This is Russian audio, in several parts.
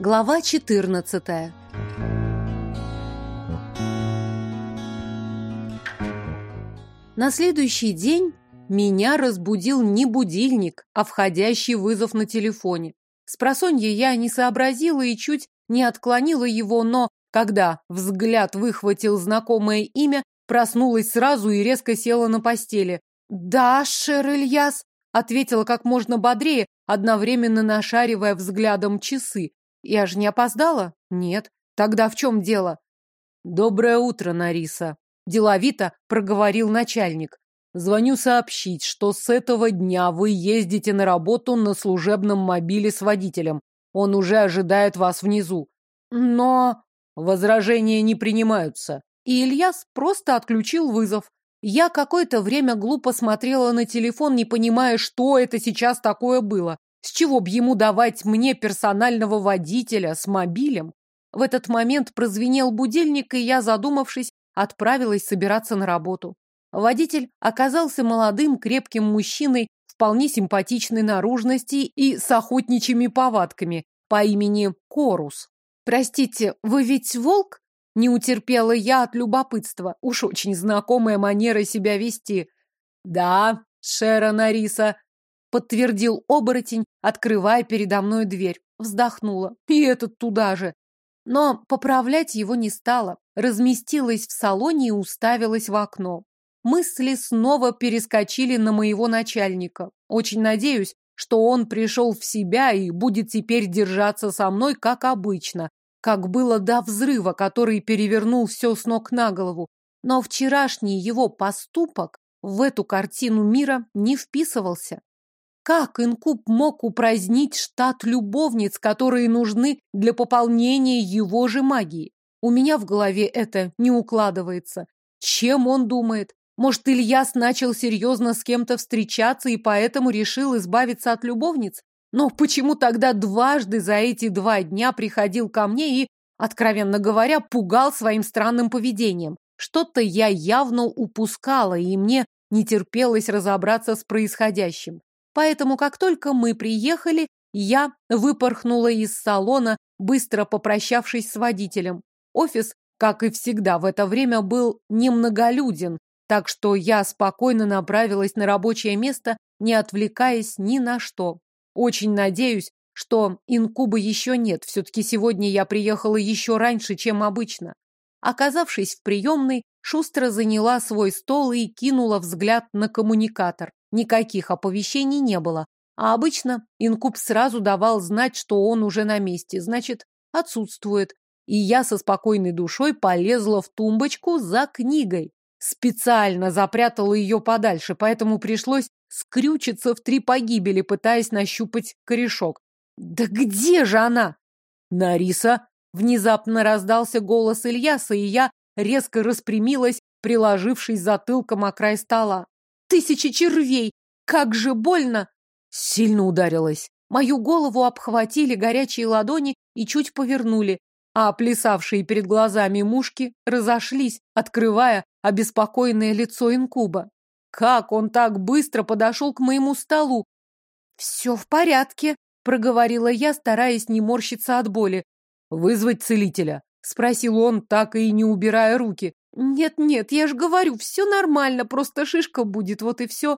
Глава 14 На следующий день меня разбудил не будильник, а входящий вызов на телефоне. С я не сообразила и чуть не отклонила его, но когда взгляд выхватил знакомое имя, проснулась сразу и резко села на постели. «Да, Шер Ильяс», — ответила как можно бодрее, одновременно нашаривая взглядом часы. «Я же не опоздала?» «Нет». «Тогда в чем дело?» «Доброе утро, Нариса», деловито проговорил начальник. Звоню сообщить, что с этого дня вы ездите на работу на служебном мобиле с водителем. Он уже ожидает вас внизу. Но возражения не принимаются. И Ильяс просто отключил вызов. Я какое-то время глупо смотрела на телефон, не понимая, что это сейчас такое было. С чего б ему давать мне персонального водителя с мобилем? В этот момент прозвенел будильник, и я, задумавшись, отправилась собираться на работу. Водитель оказался молодым, крепким мужчиной, вполне симпатичной наружности и с охотничьими повадками по имени Корус. «Простите, вы ведь волк?» Не утерпела я от любопытства. Уж очень знакомая манера себя вести. «Да, Шера Нариса», — подтвердил оборотень, открывая передо мной дверь. Вздохнула. И этот туда же. Но поправлять его не стала разместилась в салоне и уставилась в окно. Мысли снова перескочили на моего начальника. Очень надеюсь, что он пришел в себя и будет теперь держаться со мной, как обычно, как было до взрыва, который перевернул все с ног на голову. Но вчерашний его поступок в эту картину мира не вписывался. Как инкуб мог упразднить штат любовниц, которые нужны для пополнения его же магии? У меня в голове это не укладывается. Чем он думает? Может, Ильяс начал серьезно с кем-то встречаться и поэтому решил избавиться от любовниц? Но почему тогда дважды за эти два дня приходил ко мне и, откровенно говоря, пугал своим странным поведением? Что-то я явно упускала, и мне не терпелось разобраться с происходящим. Поэтому, как только мы приехали, я выпорхнула из салона, быстро попрощавшись с водителем. Офис, как и всегда в это время, был немноголюден, так что я спокойно направилась на рабочее место, не отвлекаясь ни на что. Очень надеюсь, что инкуба еще нет, все-таки сегодня я приехала еще раньше, чем обычно. Оказавшись в приемной, шустро заняла свой стол и кинула взгляд на коммуникатор. Никаких оповещений не было, а обычно инкуб сразу давал знать, что он уже на месте, значит, отсутствует и я со спокойной душой полезла в тумбочку за книгой. Специально запрятала ее подальше, поэтому пришлось скрючиться в три погибели, пытаясь нащупать корешок. «Да где же она?» «Нариса!» Внезапно раздался голос Ильяса, и я резко распрямилась, приложившись затылком о край стола. «Тысячи червей! Как же больно!» Сильно ударилась. Мою голову обхватили горячие ладони и чуть повернули а плясавшие перед глазами мушки разошлись, открывая обеспокоенное лицо инкуба. Как он так быстро подошел к моему столу? «Все в порядке», — проговорила я, стараясь не морщиться от боли. «Вызвать целителя?» — спросил он, так и не убирая руки. «Нет-нет, я же говорю, все нормально, просто шишка будет, вот и все».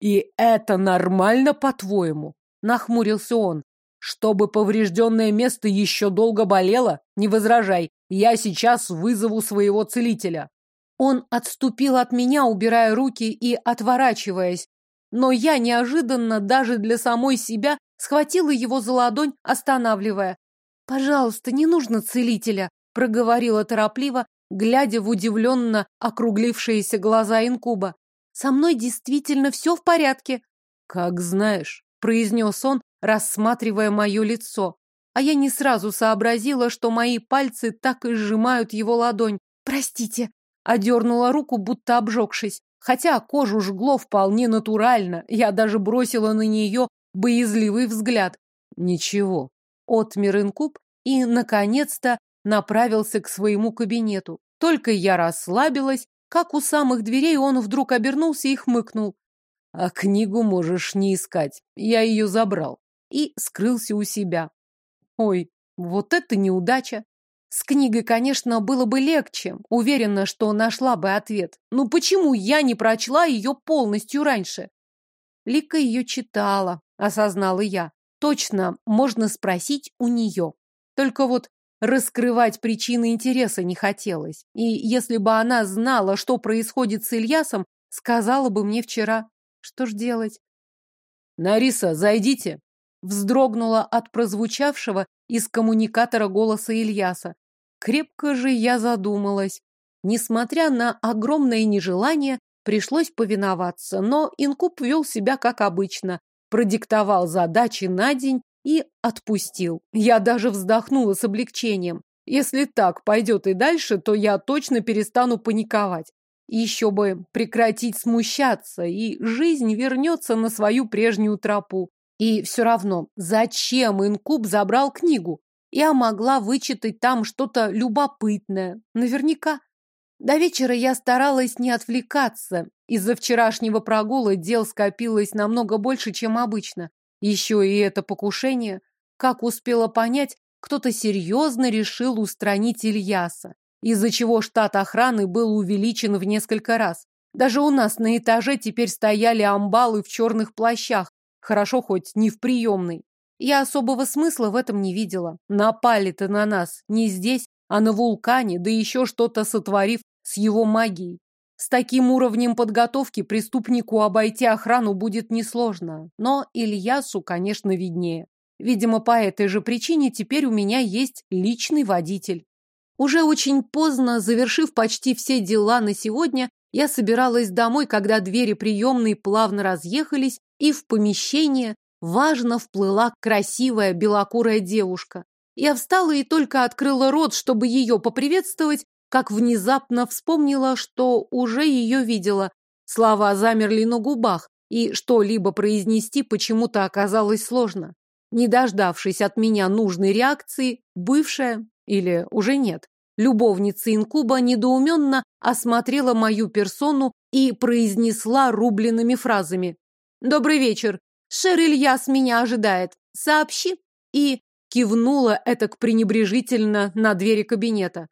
«И это нормально, по-твоему?» — нахмурился он. Чтобы поврежденное место еще долго болело? Не возражай, я сейчас вызову своего целителя. Он отступил от меня, убирая руки и отворачиваясь. Но я неожиданно даже для самой себя схватила его за ладонь, останавливая. «Пожалуйста, не нужно целителя», — проговорила торопливо, глядя в удивленно округлившиеся глаза инкуба. «Со мной действительно все в порядке». «Как знаешь», — произнес он, рассматривая мое лицо. А я не сразу сообразила, что мои пальцы так и сжимают его ладонь. «Простите», — одернула руку, будто обжегшись. Хотя кожу жгло вполне натурально, я даже бросила на нее боязливый взгляд. Ничего. Отмер инкуб и, наконец-то, направился к своему кабинету. Только я расслабилась, как у самых дверей он вдруг обернулся и хмыкнул. А книгу можешь не искать, я ее забрал и скрылся у себя. Ой, Вот это неудача. С книгой, конечно, было бы легче. Уверена, что нашла бы ответ. Но почему я не прочла ее полностью раньше? Лика ее читала, осознала я. Точно, можно спросить у нее. Только вот раскрывать причины интереса не хотелось. И если бы она знала, что происходит с Ильясом, сказала бы мне вчера. Что ж делать? «Нариса, зайдите!» Вздрогнула от прозвучавшего из коммуникатора голоса Ильяса. Крепко же я задумалась. Несмотря на огромное нежелание, пришлось повиноваться, но инкуб вел себя как обычно, продиктовал задачи на день и отпустил. Я даже вздохнула с облегчением. Если так пойдет и дальше, то я точно перестану паниковать. Еще бы прекратить смущаться, и жизнь вернется на свою прежнюю тропу. И все равно, зачем инкуб забрал книгу? Я могла вычитать там что-то любопытное. Наверняка. До вечера я старалась не отвлекаться. Из-за вчерашнего прогула дел скопилось намного больше, чем обычно. Еще и это покушение. Как успела понять, кто-то серьезно решил устранить Ильяса, из-за чего штат охраны был увеличен в несколько раз. Даже у нас на этаже теперь стояли амбалы в черных плащах, хорошо хоть не в приемной. Я особого смысла в этом не видела. Напали-то на нас не здесь, а на вулкане, да еще что-то сотворив с его магией. С таким уровнем подготовки преступнику обойти охрану будет несложно. Но Ильясу, конечно, виднее. Видимо, по этой же причине теперь у меня есть личный водитель. Уже очень поздно, завершив почти все дела на сегодня, я собиралась домой, когда двери приемной плавно разъехались, и в помещение важно вплыла красивая белокурая девушка. Я встала и только открыла рот, чтобы ее поприветствовать, как внезапно вспомнила, что уже ее видела. Слова замерли на губах, и что-либо произнести почему-то оказалось сложно. Не дождавшись от меня нужной реакции, бывшая, или уже нет, любовница инкуба недоуменно осмотрела мою персону и произнесла рубленными фразами. «Добрый вечер. Шер Ильяс меня ожидает. Сообщи». И кивнула этак пренебрежительно на двери кабинета.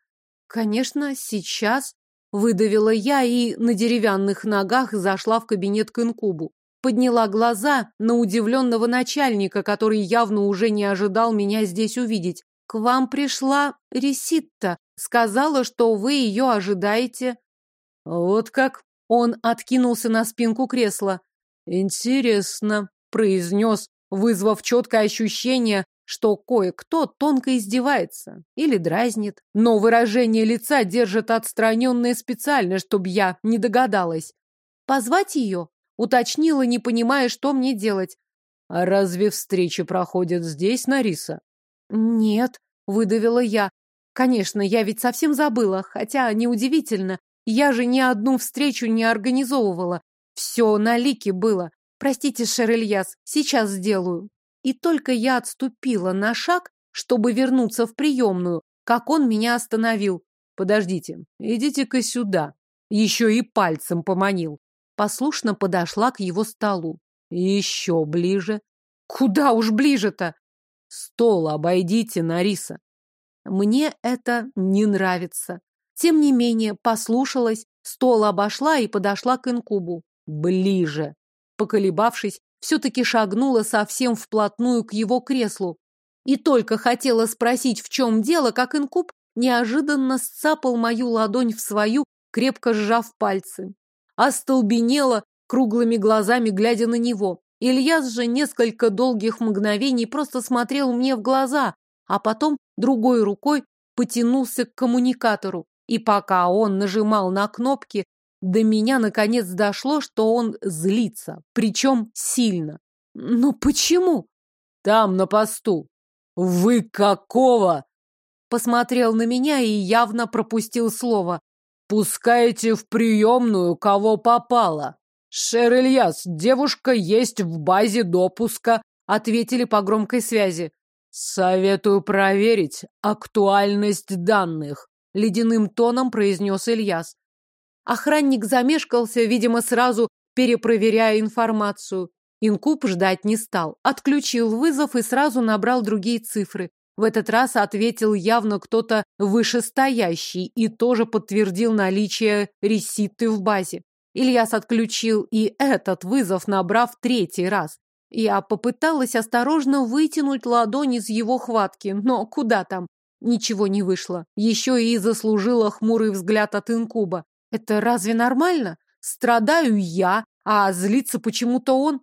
Конечно, сейчас выдавила я и на деревянных ногах зашла в кабинет к инкубу. Подняла глаза на удивленного начальника, который явно уже не ожидал меня здесь увидеть. К вам пришла Реситта. Сказала, что вы ее ожидаете. Вот как? Он откинулся на спинку кресла. Интересно, произнес, вызвав четкое ощущение, что кое-кто тонко издевается или дразнит, но выражение лица держит отстраненное специально, чтобы я не догадалась. Позвать ее? Уточнила, не понимая, что мне делать. А разве встречи проходят здесь, Нариса? Нет, выдавила я. Конечно, я ведь совсем забыла, хотя неудивительно. Я же ни одну встречу не организовывала. Все на лике было. Простите, Шерельяс, сейчас сделаю. И только я отступила на шаг, чтобы вернуться в приемную, как он меня остановил. Подождите, идите-ка сюда. Еще и пальцем поманил. Послушно подошла к его столу. Еще ближе. Куда уж ближе-то? Стол обойдите, Нариса. Мне это не нравится. Тем не менее, послушалась, стол обошла и подошла к инкубу. Ближе. Поколебавшись, все-таки шагнула совсем вплотную к его креслу. И только хотела спросить, в чем дело, как инкуб неожиданно сцапал мою ладонь в свою, крепко сжав пальцы. Остолбенела, круглыми глазами глядя на него. Ильяс же несколько долгих мгновений просто смотрел мне в глаза, а потом другой рукой потянулся к коммуникатору. И пока он нажимал на кнопки, до меня наконец дошло, что он злится, причем сильно. Но почему? Там, на посту. Вы какого? Посмотрел на меня и явно пропустил слово. Пускайте в приемную, кого попало. Шер Ильяс, девушка есть в базе допуска, ответили по громкой связи. Советую проверить актуальность данных, ледяным тоном произнес Ильяс. Охранник замешкался, видимо, сразу перепроверяя информацию. Инкуб ждать не стал, отключил вызов и сразу набрал другие цифры. В этот раз ответил явно кто-то вышестоящий и тоже подтвердил наличие реситы в базе. Ильяс отключил и этот вызов, набрав третий раз. Я попыталась осторожно вытянуть ладонь из его хватки, но куда там? Ничего не вышло. Еще и заслужила хмурый взгляд от инкуба. Это разве нормально? Страдаю я, а злится почему-то он.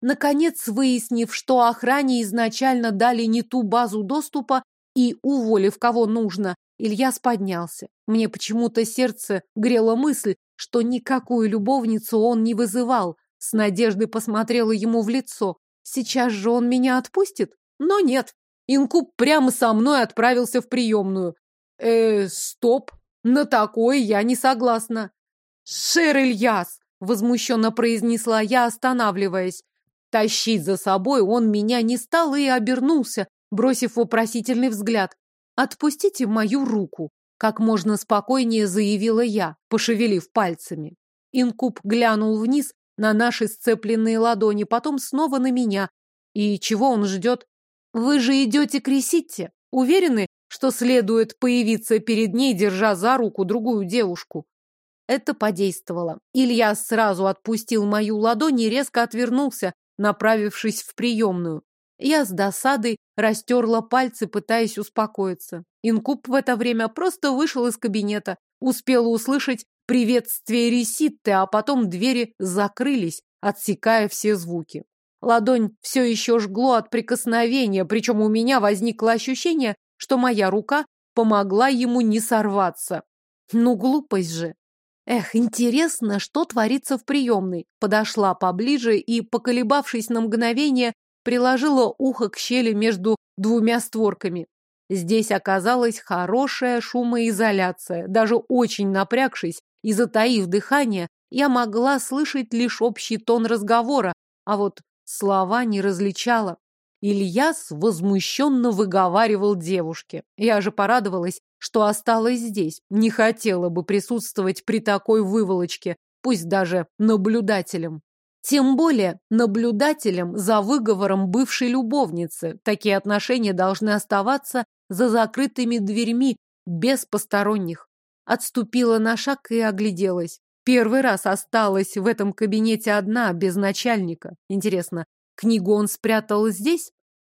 Наконец, выяснив, что охране изначально дали не ту базу доступа и уволив кого нужно, Ильяс поднялся. Мне почему-то сердце грело мысль, что никакую любовницу он не вызывал. С надеждой посмотрела ему в лицо. Сейчас же он меня отпустит? Но нет. Инкуб прямо со мной отправился в приемную. Э, стоп. На такое я не согласна. Шер Ильяс, возмущенно произнесла я, останавливаясь. Тащить за собой он меня не стал и обернулся, бросив вопросительный взгляд. «Отпустите мою руку», — как можно спокойнее заявила я, пошевелив пальцами. Инкуб глянул вниз на наши сцепленные ладони, потом снова на меня. И чего он ждет? Вы же идете к Реситте. Уверены, что следует появиться перед ней, держа за руку другую девушку? Это подействовало. Илья сразу отпустил мою ладонь и резко отвернулся, направившись в приемную. Я с досадой растерла пальцы, пытаясь успокоиться. Инкуб в это время просто вышел из кабинета, успела услышать приветствие Реситты, а потом двери закрылись, отсекая все звуки. Ладонь все еще жгло от прикосновения, причем у меня возникло ощущение, что моя рука помогла ему не сорваться. Ну, глупость же. Эх, интересно, что творится в приемной. Подошла поближе и, поколебавшись на мгновение, приложила ухо к щели между двумя створками. Здесь оказалась хорошая шумоизоляция. Даже очень напрягшись и затаив дыхание, я могла слышать лишь общий тон разговора, а вот слова не различала. Ильяс возмущенно выговаривал девушке. Я же порадовалась, что осталась здесь. Не хотела бы присутствовать при такой выволочке, пусть даже наблюдателем. Тем более наблюдателем за выговором бывшей любовницы. Такие отношения должны оставаться за закрытыми дверьми, без посторонних. Отступила на шаг и огляделась. Первый раз осталась в этом кабинете одна, без начальника. Интересно, книгу он спрятал здесь?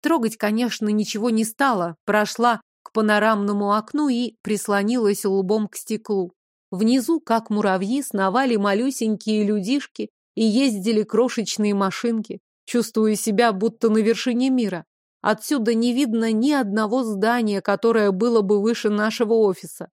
Трогать, конечно, ничего не стала. Прошла к панорамному окну и прислонилась лбом к стеклу. Внизу, как муравьи, сновали малюсенькие людишки, и ездили крошечные машинки. Чувствую себя будто на вершине мира. Отсюда не видно ни одного здания, которое было бы выше нашего офиса.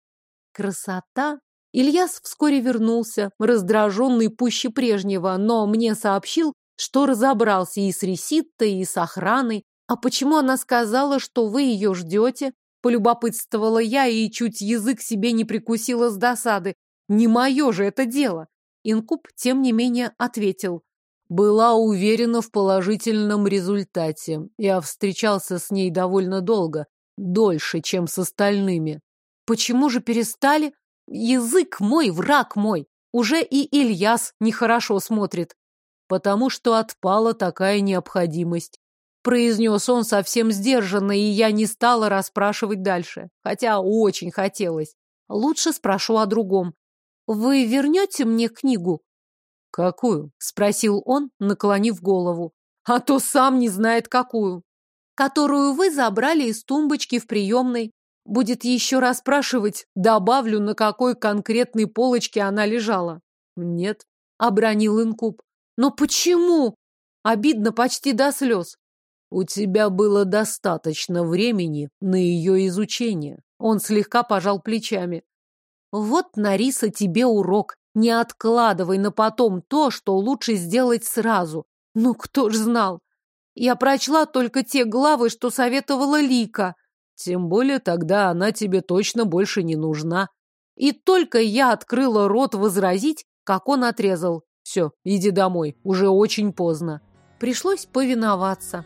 Красота! Ильяс вскоре вернулся, раздраженный пуще прежнего, но мне сообщил, что разобрался и с Реситтой, и с охраной. А почему она сказала, что вы ее ждете? Полюбопытствовала я и чуть язык себе не прикусила с досады. Не мое же это дело. Инкуб, тем не менее, ответил. Была уверена в положительном результате. Я встречался с ней довольно долго, дольше, чем с остальными. Почему же перестали? Язык мой, враг мой. Уже и Ильяс нехорошо смотрит. Потому что отпала такая необходимость. Произнес он совсем сдержанно, и я не стала расспрашивать дальше. Хотя очень хотелось. Лучше спрошу о другом. Вы вернете мне книгу? Какую? Спросил он, наклонив голову. А то сам не знает какую. Которую вы забрали из тумбочки в приемной. Будет еще раз спрашивать, добавлю, на какой конкретной полочке она лежала. Нет, обронил инкуб. Но почему? Обидно почти до слез. У тебя было достаточно времени на ее изучение. Он слегка пожал плечами. Вот, Нариса, тебе урок. Не откладывай на потом то, что лучше сделать сразу. Ну, кто ж знал? Я прочла только те главы, что советовала Лика. Тем более тогда она тебе точно больше не нужна. И только я открыла рот возразить, как он отрезал. Все, иди домой, уже очень поздно. Пришлось повиноваться.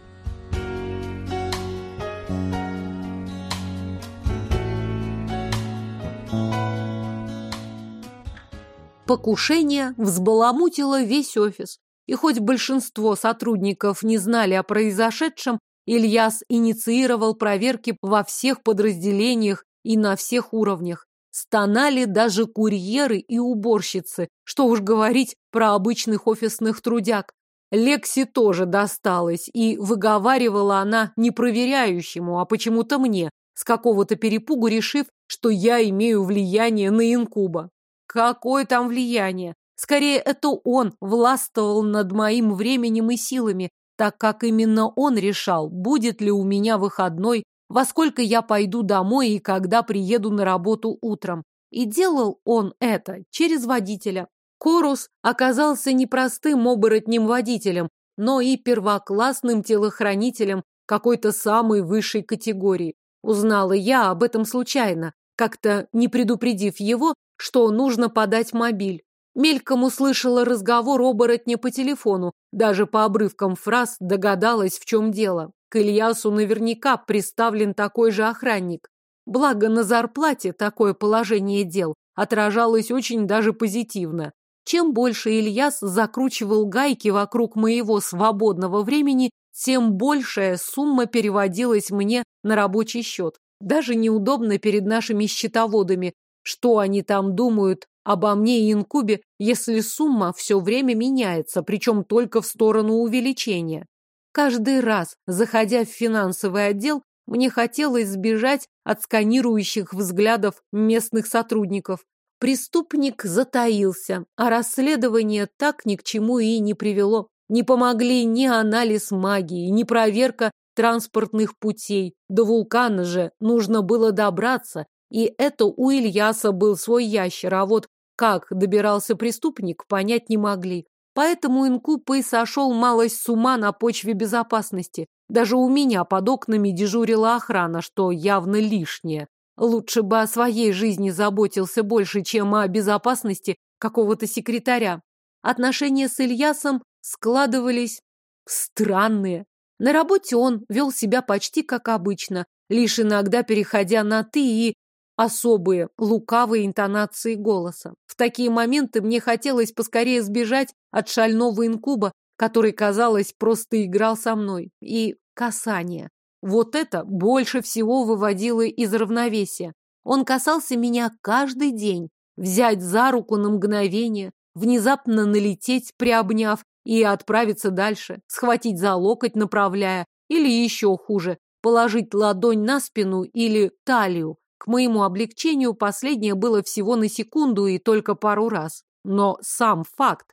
Покушение взбаламутило весь офис. И хоть большинство сотрудников не знали о произошедшем, Ильяс инициировал проверки во всех подразделениях и на всех уровнях. Стонали даже курьеры и уборщицы, что уж говорить про обычных офисных трудяг. Лекси тоже досталось, и выговаривала она не проверяющему, а почему-то мне, с какого-то перепугу решив, что я имею влияние на инкуба. Какое там влияние? Скорее, это он властвовал над моим временем и силами, так как именно он решал, будет ли у меня выходной, во сколько я пойду домой и когда приеду на работу утром. И делал он это через водителя. Корус оказался не простым оборотнем-водителем, но и первоклассным телохранителем какой-то самой высшей категории. Узнала я об этом случайно, как-то не предупредив его, что нужно подать мобиль. Мельком услышала разговор оборотня по телефону, даже по обрывкам фраз догадалась, в чем дело. К Ильясу наверняка приставлен такой же охранник. Благо на зарплате такое положение дел отражалось очень даже позитивно. Чем больше Ильяс закручивал гайки вокруг моего свободного времени, тем большая сумма переводилась мне на рабочий счет. Даже неудобно перед нашими счетоводами, что они там думают обо мне и инкубе, если сумма все время меняется, причем только в сторону увеличения. Каждый раз, заходя в финансовый отдел, мне хотелось сбежать от сканирующих взглядов местных сотрудников. Преступник затаился, а расследование так ни к чему и не привело. Не помогли ни анализ магии, ни проверка транспортных путей. До вулкана же нужно было добраться, и это у Ильяса был свой ящер, а вот как добирался преступник, понять не могли. Поэтому инкуб и сошел малость с ума на почве безопасности. Даже у меня под окнами дежурила охрана, что явно лишнее. Лучше бы о своей жизни заботился больше, чем о безопасности какого-то секретаря. Отношения с Ильясом складывались странные. На работе он вел себя почти как обычно, лишь иногда переходя на «ты» и особые, лукавые интонации голоса. В такие моменты мне хотелось поскорее сбежать от шального инкуба, который, казалось, просто играл со мной. И касание. Вот это больше всего выводило из равновесия. Он касался меня каждый день. Взять за руку на мгновение, внезапно налететь, приобняв, и отправиться дальше, схватить за локоть, направляя, или еще хуже, положить ладонь на спину или талию. К моему облегчению последнее было всего на секунду и только пару раз. Но сам факт.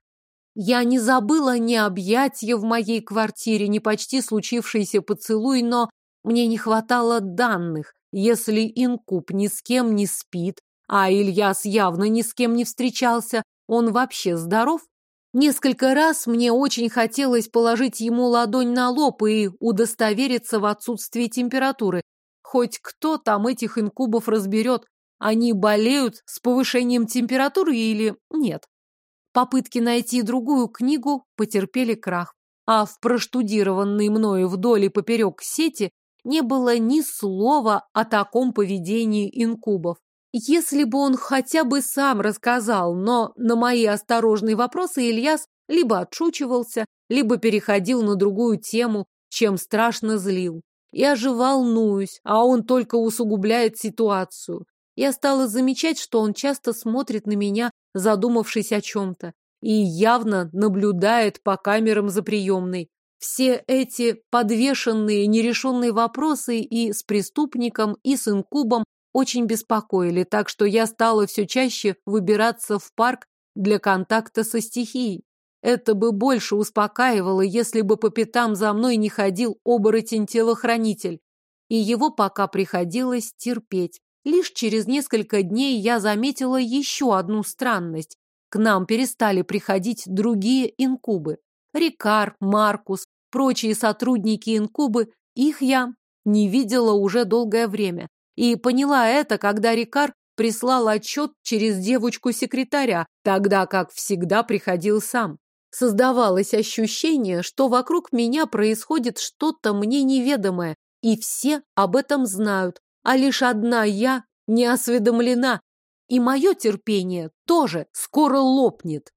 Я не забыла ни объятия в моей квартире, ни почти случившийся поцелуй, но мне не хватало данных. Если инкуб ни с кем не спит, а Ильяс явно ни с кем не встречался, он вообще здоров? Несколько раз мне очень хотелось положить ему ладонь на лоб и удостовериться в отсутствии температуры. Хоть кто там этих инкубов разберет, они болеют с повышением температуры или нет. Попытки найти другую книгу потерпели крах, а в проштудированной мною вдоль и поперек сети не было ни слова о таком поведении инкубов. Если бы он хотя бы сам рассказал, но на мои осторожные вопросы Ильяс либо отшучивался, либо переходил на другую тему, чем страшно злил. Я же волнуюсь, а он только усугубляет ситуацию. Я стала замечать, что он часто смотрит на меня, задумавшись о чем-то, и явно наблюдает по камерам за приемной. Все эти подвешенные, нерешенные вопросы и с преступником, и с инкубом очень беспокоили, так что я стала все чаще выбираться в парк для контакта со стихией. Это бы больше успокаивало, если бы по пятам за мной не ходил оборотень-телохранитель. И его пока приходилось терпеть. Лишь через несколько дней я заметила еще одну странность. К нам перестали приходить другие инкубы. Рикар, Маркус, прочие сотрудники инкубы, их я не видела уже долгое время. И поняла это, когда Рикар прислал отчет через девочку-секретаря, тогда как всегда приходил сам. Создавалось ощущение, что вокруг меня происходит что-то мне неведомое, и все об этом знают, а лишь одна я не осведомлена, и мое терпение тоже скоро лопнет.